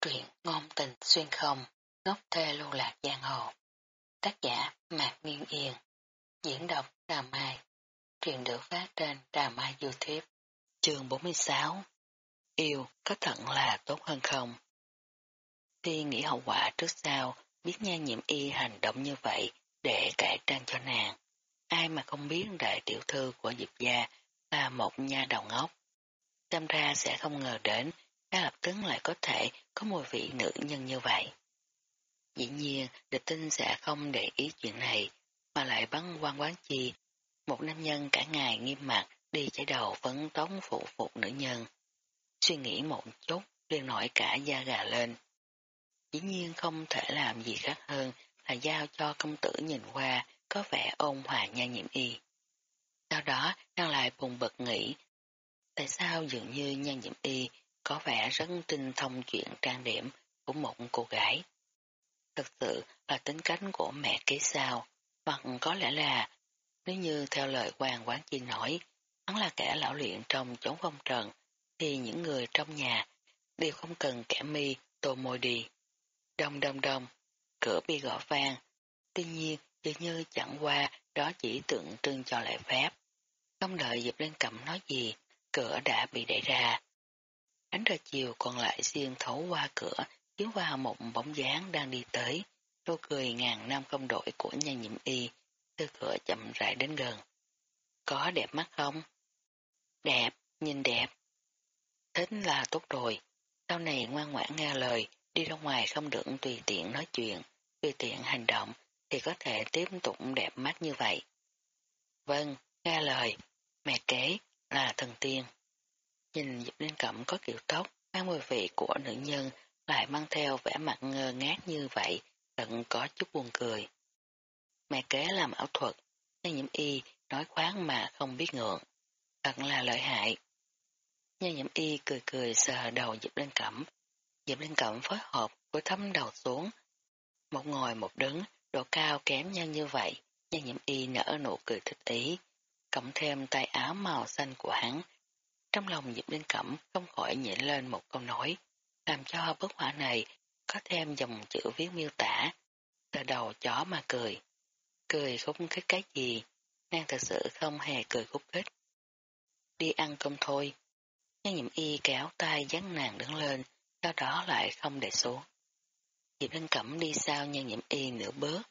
Truyện ngôn tình xuyên không, ngốc thê lưu lạc giang hồ. Tác giả Mạc Nguyên Yên. Diễn đọc Đà Mai. Truyện được phát trên Đà Mai Youtube. Chương 46 Yêu có thận là tốt hơn không? Khi nghĩ hậu quả trước sau, biết nha nhiễm y hành động như vậy để cải trang cho nàng. Ai mà không biết đại tiểu thư của Diệp Gia là một nha đầu ngốc. tâm ra sẽ không ngờ đến ngay lập tấn lại có thể có mùi vị nữ nhân như vậy. Dĩ nhiên, địch tinh sẽ không để ý chuyện này, mà lại bắn quan quán chi, một nam nhân cả ngày nghiêm mặt đi chạy đầu phấn tống phụ phục nữ nhân. Suy nghĩ một chút, liền nổi cả da gà lên. Dĩ nhiên không thể làm gì khác hơn là giao cho công tử nhìn qua có vẻ ôn hòa nha nhiễm y. Sau đó, đang lại bùng bật nghĩ, tại sao dường như nha nhiễm y có vẻ rất tinh thông chuyện trang điểm của một cô gái. Thực sự là tính cách của mẹ kế sao, hoặc có lẽ là, nếu như theo lời quan quán chi nói, hắn là kẻ lão luyện trong chống phong trần, thì những người trong nhà đều không cần kẻ mi tô môi đi. Đông đông đông, cửa bị gõ vang, tuy nhiên dường như chẳng qua đó chỉ tượng trưng cho lễ phép. Không đợi dịp lên cầm nói gì, cửa đã bị đẩy ra. Ánh trời chiều còn lại xuyên thấu qua cửa, chiếu vào một bóng dáng đang đi tới, nụ cười ngàn năm không đổi của nhà nhiễm y, từ cửa chậm rãi đến gần. Có đẹp mắt không? Đẹp, nhìn đẹp. Thích là tốt rồi, sau này ngoan ngoãn nghe lời, đi ra ngoài không được tùy tiện nói chuyện, tùy tiện hành động, thì có thể tiếp tục đẹp mắt như vậy. Vâng, nghe lời, mẹ kế là thần tiên. Nhìn Diệp Linh Cẩm có kiểu tóc, mang mùi vị của nữ nhân lại mang theo vẻ mặt ngơ ngác như vậy, tận có chút buồn cười. Mẹ kế làm ảo thuật, nhân nhiễm y nói khoáng mà không biết ngượng. Thật là lợi hại. Nhân nhiễm y cười cười sờ đầu Diệp Linh Cẩm. Diệp Linh Cẩm phối hợp với thấm đầu xuống. Một ngồi một đứng, độ cao kém nhau như vậy, nhân nhiễm y nở nụ cười thích ý. Cộng thêm tay áo màu xanh của hắn, trong lòng Diệp Linh Cẩm không khỏi nhảy lên một câu nói, làm cho bức họa này có thêm dòng chữ viết miêu tả. Từ đầu chó mà cười. Cười khúc khích cái gì, nàng thật sự không hề cười khúc khích. Đi ăn cơm thôi. nhan nhiệm y kéo tay dắt nàng đứng lên, sau đó lại không để xuống. Diệp Linh Cẩm đi sau nhan nhiệm y nửa bước,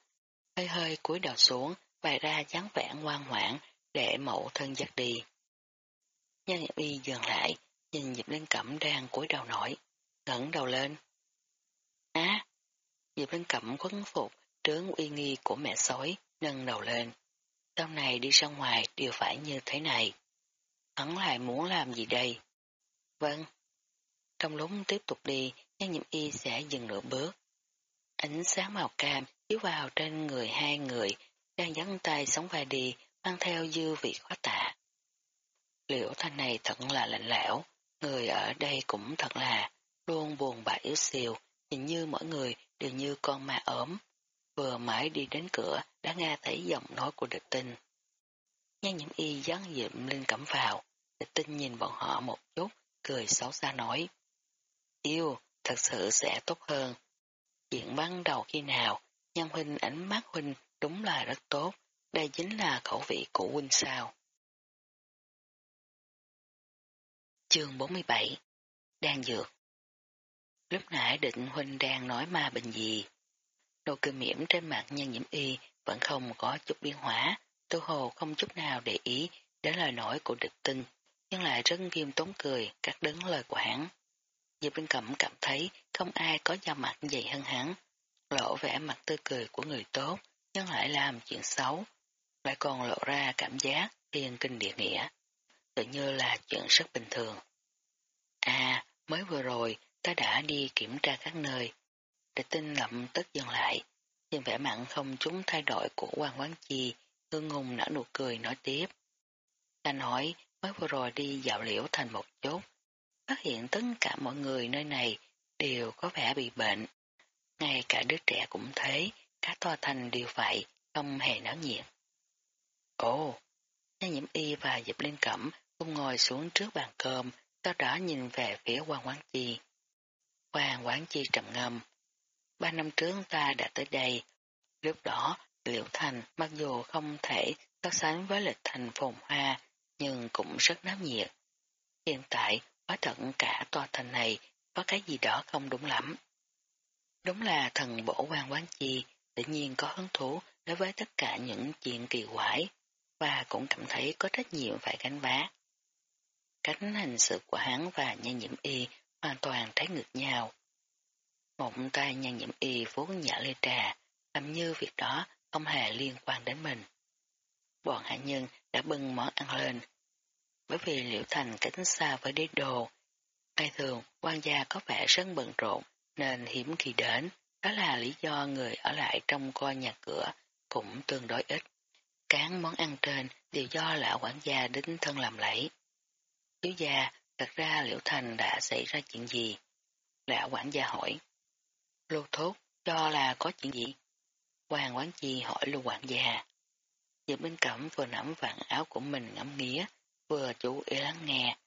hơi hơi cúi đầu xuống, bày ra dáng vẻ ngoan ngoãn để mẫu thân dắt đi. Nhân y dừng lại, nhìn Diệp Linh Cẩm đang cúi đầu nổi, ngẩng đầu lên. Á! Diệp Linh Cẩm khuấn phục trướng uy nghi của mẹ sói, nâng đầu lên. Sau này đi ra ngoài đều phải như thế này. Hắn lại muốn làm gì đây? Vâng. Trong lúc tiếp tục đi, nhân nhiệm y sẽ dừng nửa bước. Ánh sáng màu cam chiếu vào trên người hai người, đang dắn tay sống vai đi, mang theo dư vị khó tả. Liễu thanh này thật là lạnh lẽo, người ở đây cũng thật là luôn buồn bã yếu xìu, nhìn như mỗi người đều như con ma ốm. Vừa mãi đi đến cửa đã nghe thấy giọng nói của địch tinh. Nhan nhiễm y dán diệm lên cẩm vào, địch tinh nhìn bọn họ một chút, cười xấu xa nói. Yêu, thật sự sẽ tốt hơn. Chuyện ban đầu khi nào, nhân huynh ánh mắt huynh đúng là rất tốt, đây chính là khẩu vị của huynh sao. Chương 47 Đan dược Lúc nãy định huynh đang nói ma bệnh gì? Nụ cười mỉm trên mặt nhân nhiễm y vẫn không có chút biến hóa, tôi hồ không chút nào để ý đến lời nói của địch tinh, nhưng lại rất nghiêm tốn cười cắt đứng lời của hắn. Diệp Linh Cẩm cảm thấy không ai có da mặt dày hơn hắn, lộ vẻ mặt tươi cười của người tốt, nhưng lại làm chuyện xấu, lại còn lộ ra cảm giác thiên kinh địa nghĩa tự như là chuyện rất bình thường. À, mới vừa rồi, ta đã đi kiểm tra các nơi. Địch tinh ngậm tức dừng lại, nhưng vẻ mặn không chúng thay đổi của quan quán chi, ngưng ngùng nở nụ cười nói tiếp. Ta nói, mới vừa rồi đi dạo liễu thành một chút, phát hiện tất cả mọi người nơi này đều có vẻ bị bệnh. Ngay cả đứa trẻ cũng thế, cả toa thành đều vậy, không hề náo nhiệt. Ồ, Nha nhiễm y và dịp lên Cẩm cùng ngồi xuống trước bàn cơm, sau đó nhìn về phía quan quán chi. quan quán chi trầm ngâm. Ba năm trước ta đã tới đây. Lúc đó, Liễu Thành mặc dù không thể so sánh với lịch thành phồn hoa, nhưng cũng rất náo nhiệt. Hiện tại, quá tận cả tòa thành này có cái gì đó không đúng lắm. Đúng là thần bổ quan quán chi tự nhiên có hứng thú đối với tất cả những chuyện kỳ quái và cũng cảm thấy có trách nhiệm phải gánh vác. Cánh hành sự của hắn và nhan nhiễm y hoàn toàn trái ngược nhau. Một tay nhan nhiễm y vốn nhả lê trà, làm như việc đó không hề liên quan đến mình. Bọn hạ nhân đã bưng món ăn lên. Bởi vì liễu thành kính xa với đế đồ, ai thường quan gia có vẻ rất bận rộn nên hiếm khi đến, đó là lý do người ở lại trong coi nhà cửa cũng tương đối ít. Cán món ăn trên đều do lão quản gia đính thân làm lấy. Thiếu gia, thật ra Liễu Thành đã xảy ra chuyện gì? Lão quản gia hỏi. Lưu thốt, cho là có chuyện gì? Hoàng quán chi hỏi lưu quản gia. Diệp bên cẩm vừa nắm vạt áo của mình ngắm nghía, vừa chú ý lắng nghe.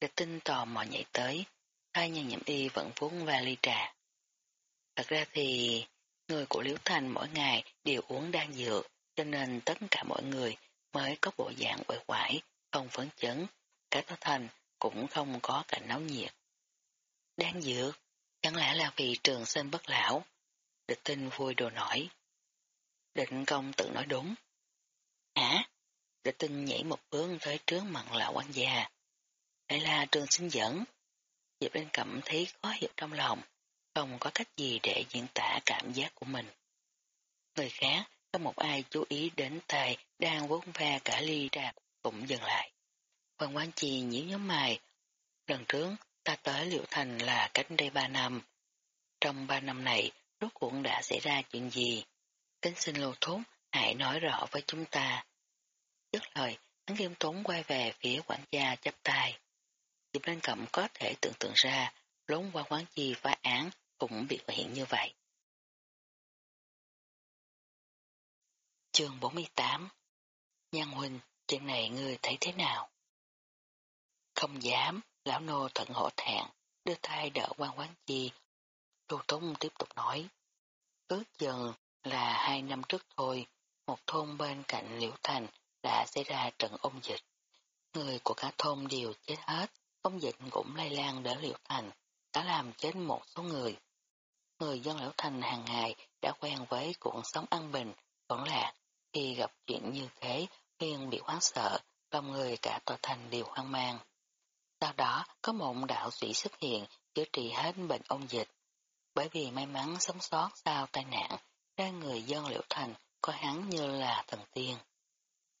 Địch tinh tò mò nhảy tới, hai nhà nhậm y vẫn vốn ly trà. Thật ra thì người của Liễu Thành mỗi ngày đều uống đan dược, cho nên tất cả mọi người mới có bộ dạng quậy quải, không phấn chấn, cả tòa thành cũng không có cảnh náo nhiệt. đang dược, chẳng lẽ là vì trường sinh bất lão? Địch tinh vui đồ nổi. Định công tự nói đúng. Hả? Địch tinh nhảy một bước tới trước mặt lão quan già. Đây là trường sinh dẫn. Diệp Linh cảm thấy khó hiểu trong lòng, không có cách gì để diễn tả cảm giác của mình. Người khác, có một ai chú ý đến tài đang vốn ve cả ly trà cũng dừng lại. Quan Quán Chi nhíu nhóm mày. Lần trước, ta tới Liệu Thành là cách đây ba năm. Trong ba năm này, rốt cuộc đã xảy ra chuyện gì? Kính xin lô thốt, hãy nói rõ với chúng ta. Dứt lời, hắn nghiêm tốn quay về phía quản gia chấp tay. Diệp Lan Cẩm có thể tưởng tượng ra, lốn qua quán chi phá án cũng bị hiện như vậy. Chương 48 Nhan huynh, chuyện này ngươi thấy thế nào? Không dám, lão nô thận hổ thẹn, đưa tay đỡ quan quán chi. Chu Tống tiếp tục nói. Ước dần là hai năm trước thôi, một thôn bên cạnh Liễu Thành đã xảy ra trận ôn dịch. Người của cả thôn đều chết hết, ôn dịch cũng lây lan đến Liễu Thành, đã làm chết một số người. Người dân Liễu Thành hàng ngày đã quen với cuộc sống an bình, vẫn lạc, khi gặp chuyện như thế liền bị hoáng sợ, lòng người cả tòa thành đều hoang mang. Sau đó có một đạo sĩ xuất hiện chữa trị hết bệnh ôn dịch. Bởi vì may mắn sống sót sau tai nạn, ra người dân liễu thành coi hắn như là thần tiên.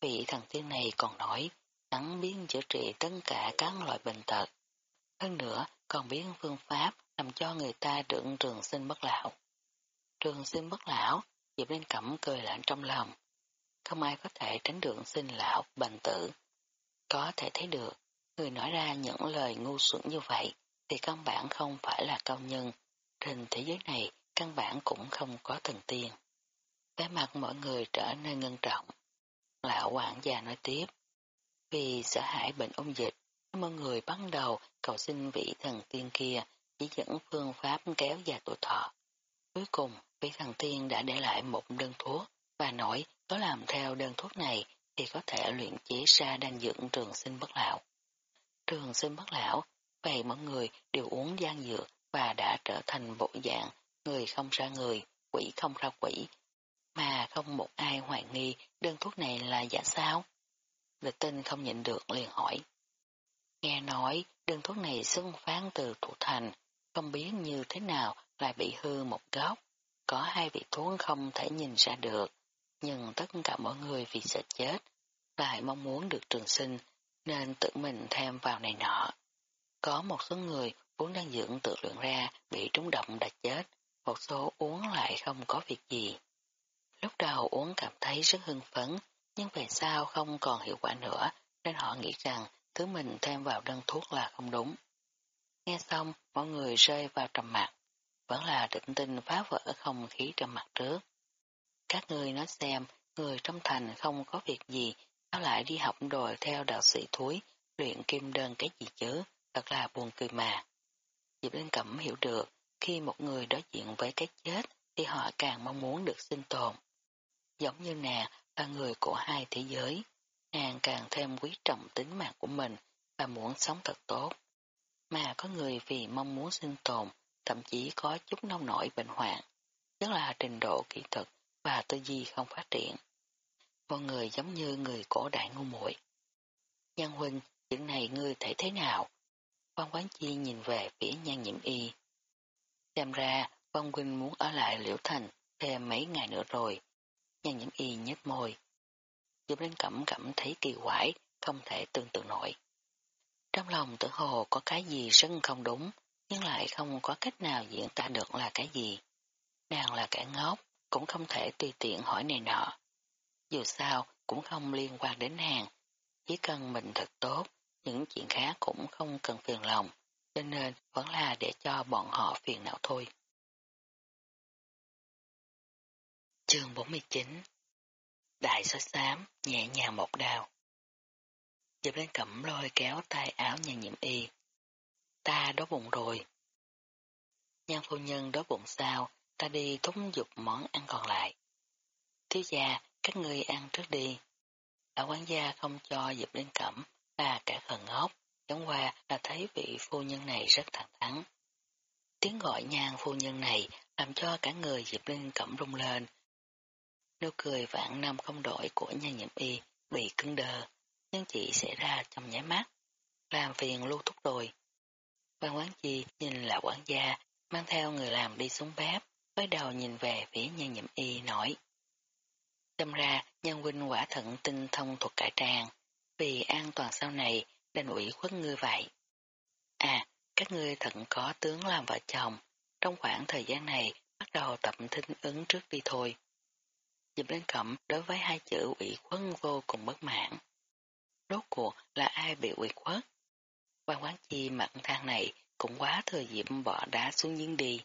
Vị thần tiên này còn nói, hắn biết chữa trị tất cả các loại bệnh tật. Hơn nữa, còn biết phương pháp làm cho người ta được trường sinh bất lão. Trường sinh bất lão, Diệp Linh Cẩm cười lạnh trong lòng. Không ai có thể tránh được sinh lão, bệnh tử. Có thể thấy được, người nói ra những lời ngu xuẩn như vậy thì căn bản không phải là cao nhân. Trên thế giới này, căn bản cũng không có thần tiên. vẻ mặt mọi người trở nên ngân trọng. Lão quản gia nói tiếp, vì sợ hãi bệnh ung dịch, mọi người bắt đầu cầu xin vị thần tiên kia chỉ dẫn phương pháp kéo dài tuổi thọ. Cuối cùng, vị thần tiên đã để lại một đơn thuốc và nói có làm theo đơn thuốc này thì có thể luyện chế ra đan dưỡng trường sinh bất lão. Trường sinh bất lão, vậy mọi người đều uống gian dược và đã trở thành bộ dạng người không ra người, quỷ không ra quỷ, mà không một ai hoài nghi đơn thuốc này là giả sao. Lịch tinh không nhịn được liền hỏi. Nghe nói đơn thuốc này xưng phán từ thủ thành, không biết như thế nào lại bị hư một góc. Có hai vị thuốc không thể nhìn ra được, nhưng tất cả mọi người vì sợ chết, lại mong muốn được trường sinh, nên tự mình thêm vào này nọ. Có một số người uống đang dưỡng tự luyện ra bị trúng động đã chết, một số uống lại không có việc gì. Lúc đầu uống cảm thấy rất hưng phấn, nhưng về sau không còn hiệu quả nữa, nên họ nghĩ rằng thứ mình thêm vào đơn thuốc là không đúng. Nghe xong, mọi người rơi vào trầm mặt, vẫn là định tinh phá vỡ không khí trầm mặt trước. Các người nói xem, người trong thành không có việc gì, sao lại đi học đòi theo đạo sĩ thúi, luyện kim đơn cái gì chứ, thật là buồn cười mà. Diệp Linh Cẩm hiểu được, khi một người đối diện với cái chết thì họ càng mong muốn được sinh tồn. Giống như nàng là người của hai thế giới, nàng càng thêm quý trọng tính mạng của mình và muốn sống thật tốt. Mà có người vì mong muốn sinh tồn, thậm chí có chút nông nổi bệnh hoạn, tức là trình độ kỹ thuật và tư duy không phát triển con người giống như người cổ đại ngu muội. Nhân huynh, chuyện này ngươi thấy thế nào? Quan quán chi nhìn về phía nhan nhiễm y. Xem ra, quan huynh muốn ở lại liễu thành thêm mấy ngày nữa rồi. Nhan nhiễm y nhếch môi. Diệp Linh Cẩm cảm thấy kỳ quái, không thể tương tự nổi. Trong lòng tử hồ có cái gì rất không đúng, nhưng lại không có cách nào diễn tả được là cái gì. Nàng là kẻ ngốc, cũng không thể tùy tiện hỏi này nọ. Dù sao, cũng không liên quan đến nàng. Chỉ cần mình thật tốt, những chuyện khác cũng không cần phiền lòng, cho nên vẫn là để cho bọn họ phiền não thôi. Chương 49 Đại sói xám, nhẹ nhàng một đào. Diệp lên cẩm lôi kéo tay áo nhà nhiễm y. Ta đói bụng rồi. Nhan phu nhân đói bụng sao, ta đi thúng dục món ăn còn lại. Thiếu gia, các người ăn trước đi. Ở quán gia không cho dịp lên cẩm là cả khờ ngốc, chẳng qua là thấy vị phu nhân này rất thẳng thắn. Tiếng gọi nhan phu nhân này làm cho cả người dịp lên cẩm rung lên. Nụ cười vạn năm không đổi của nhà nhiệm y bị cứng đờ nhưng chỉ xảy ra trong nháy mắt. Làm phiền lưu thúc rồi. Quan quán chi nhìn là quản gia, mang theo người làm đi xuống bếp, với đầu nhìn về phía nhà nhậm y nói. Xem ra, nhân huynh quả thận tinh thông thuộc cải trang, vì an toàn sau này, đành ủy khuất ngươi vậy. À, các ngươi thận có tướng làm vợ chồng, trong khoảng thời gian này bắt đầu tập thinh ứng trước đi thôi. Dịp lên cẩm đối với hai chữ ủy khuất vô cùng bất mãn. Rốt cuộc là ai bị ủy khuất? Quan quán chi mặn thang này cũng quá thừa diệm bỏ đá xuống giếng đi.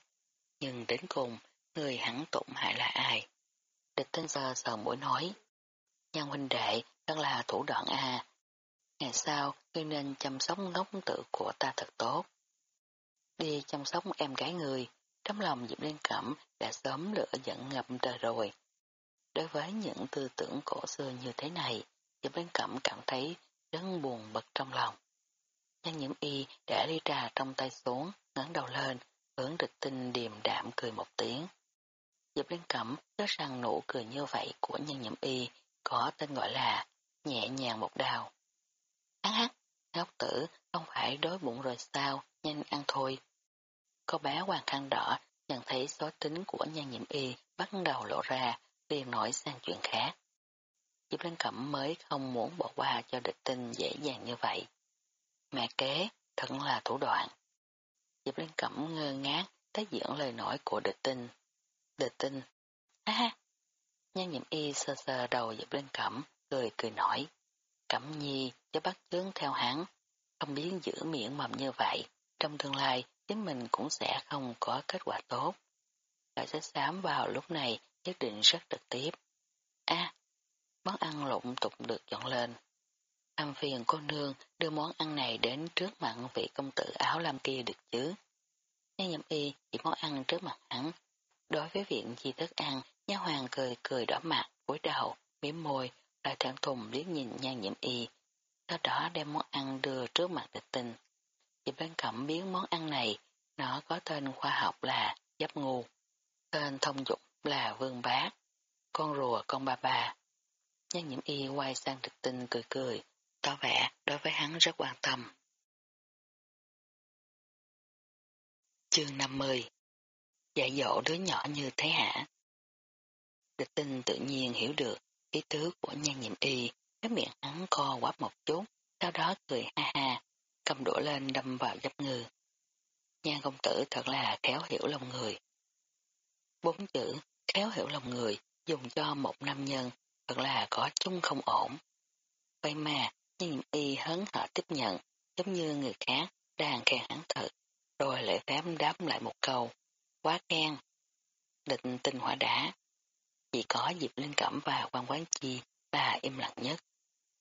Nhưng đến cùng, người hẳn tụng hại là ai? Địch tên giờ sờ mũi nói. Nhân huynh đệ, đang là thủ đoạn A. Ngày sau, ngươi nên chăm sóc ngốc tự của ta thật tốt. Đi chăm sóc em gái người, trong lòng Diệp Liên Cẩm đã sớm lửa giận ngập trời rồi. Đối với những tư tưởng cổ xưa như thế này, Diệp liên Cẩm cảm thấy rất buồn bực trong lòng. Nhân nhiễm y đã đi trà trong tay xuống, ngẩng đầu lên, hướng địch tinh điềm đạm cười một tiếng. Diệp liên Cẩm nhớ rằng nụ cười như vậy của nhân nhiệm y có tên gọi là nhẹ nhàng một đào. Hắn hắc, ngốc tử không phải đói bụng rồi sao, nhanh ăn thôi. Cô bé hoàng khăn đỏ nhận thấy số tính của nhân nhiệm y bắt đầu lộ ra, liền nổi sang chuyện khác. Diệp Linh Cẩm mới không muốn bỏ qua cho địch tinh dễ dàng như vậy. Mẹ kế, thật là thủ đoạn. Diệp Linh Cẩm ngơ ngác tái diễn lời nói của địch tinh. Địch tinh, ha ha. Nhan nhiệm y sơ sơ đầu dập lên Cẩm, cười cười nói. Cẩm nhi, cho bắt chướng theo hắn, không biến giữ miệng mầm như vậy, trong tương lai chính mình cũng sẽ không có kết quả tốt. Lại sẽ xám vào lúc này nhất định rất trực tiếp. a món ăn lụng tục được dọn lên. âm phiền cô nương đưa món ăn này đến trước mặt vị công tử áo lam kia được chứ. Nghe nhậm y chỉ món ăn trước mặt hắn. Đối với viện chi thức ăn, nha hoàng cười cười đỏ mặt, cúi đầu, miếm môi, lại thẹn thùng liếc nhìn nhan nhiễm y. Sau đó đem món ăn đưa trước mặt địch tình. Chị bên cẩm biến món ăn này, nó có tên khoa học là giáp ngu. Tên thông dụng là vương bát. Con rùa con ba ba Nhan nhiễm y quay sang thực tinh cười cười, tỏ vẻ đối với hắn rất quan tâm. Chương 50 Dạy dỗ đứa nhỏ như thế hả? Địch tinh tự nhiên hiểu được ý tứ của nhan nhiệm y, cái miệng hắn co quắp một chút, sau đó cười ha ha, cầm đũa lên đâm vào giáp ngư. Nhan công tử thật là khéo hiểu lòng người. Bốn chữ, khéo hiểu lòng người, dùng cho một nam nhân thật là có chung không ổn. Vậy mà, nhưng y hấn hở tiếp nhận, giống như người khác đang khen hắn thật, rồi lại phép đáp lại một câu, quá khen. Định tinh hỏa đã. Chỉ có dịp linh cẩm và quan quán chi là im lặng nhất.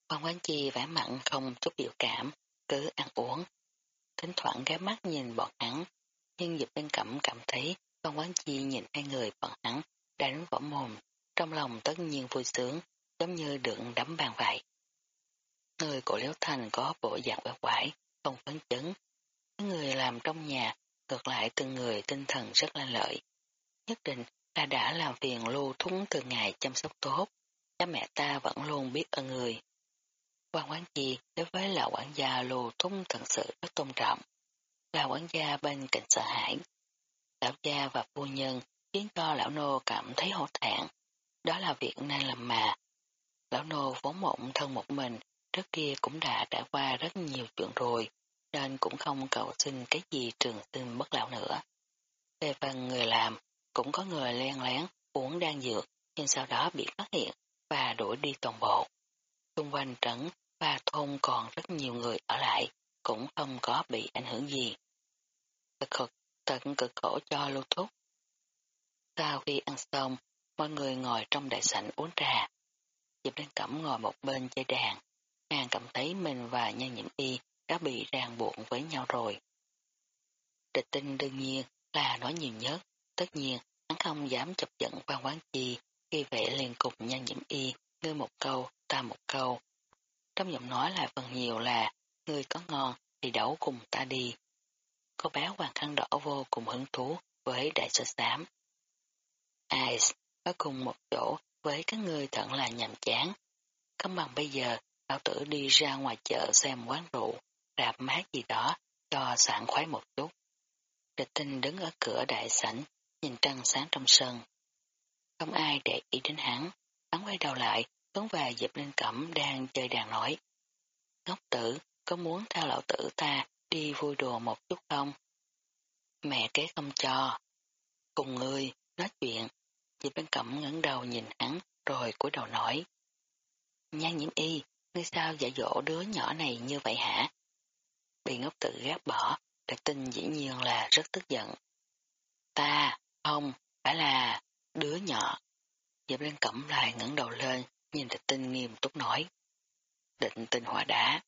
Quan quán chi vẻ mặn không chút biểu cảm, cứ ăn uống. Thỉnh thoảng ghé mắt nhìn bọn hắn, nhưng Diệp Linh Cẩm cảm thấy quan quán chi nhìn hai người bọn hắn đánh võ mồm, trong lòng tất nhiên vui sướng, giống như được đấm bàn vậy. Người của Liễu Thành có bộ dạng bẻ quải, không phấn chấn. Người làm trong nhà, ngược lại từng người tinh thần rất là lợi. Nhất định là đã làm phiền lưu thúng từ ngày chăm sóc tốt, cha mẹ ta vẫn luôn biết ơn người. Quan quán chi đối với lão quản gia lưu thúng thật sự rất tôn trọng. Là quản gia bên cạnh sợ hãi. Lão gia và phu nhân khiến cho lão nô cảm thấy hổ thẹn. Đó là việc nên làm mà. Lão nô vốn mộng thân một mình, trước kia cũng đã trải qua rất nhiều chuyện rồi, nên cũng không cầu xin cái gì trường sinh bất lão nữa. Về phần người làm, cũng có người len lén uống đan dược, nhưng sau đó bị phát hiện và đuổi đi toàn bộ. Xung quanh trấn và thôn còn rất nhiều người ở lại, cũng không có bị ảnh hưởng gì. Thật cực, tận cực khổ cho lưu thúc. Sau khi ăn xong, mọi người ngồi trong đại sảnh uống trà. Diệp Đăng Cẩm ngồi một bên chơi đàn, nàng cảm thấy mình và nhân nhiễm y đã bị ràng buộc với nhau rồi. Địch tinh đương nhiên là nói nhiều nhất, tất nhiên hắn không dám chập giận quan quán chi khi vệ liền cùng nhân nhiễm y, ngươi một câu, ta một câu. Trong giọng nói là phần nhiều là, ngươi có ngon thì đấu cùng ta đi. Cô bé hoàng khăn đỏ vô cùng hứng thú với đại sơ xám. Ai ở cùng một chỗ với các người thật là nhàm chán. Không bằng bây giờ, lão tử đi ra ngoài chợ xem quán rượu, đạp mát gì đó, cho sảng khoái một chút. Địch tinh đứng ở cửa đại sảnh, nhìn trăng sáng trong sân. Không ai để ý đến hắn, hắn quay đầu lại, hướng về Diệp Linh Cẩm đang chơi đàn nói. Ngốc tử, có muốn theo lão tử ta đi vui đùa một chút không? Mẹ kế không cho. Cùng ngươi, nói chuyện. Diệp Linh Cẩm ngẩng đầu nhìn hắn, rồi cúi đầu nói. Nhan nhiễm y, ngươi sao dạy dỗ đứa nhỏ này như vậy hả? Bị ngốc tử gác bỏ, đặc tinh dĩ nhiên là rất tức giận. Ta, không, phải là đứa nhỏ. Diệp Lan Cẩm lại ngẩng đầu lên, nhìn địch tinh nghiêm túc nói. Định tinh hỏa đá.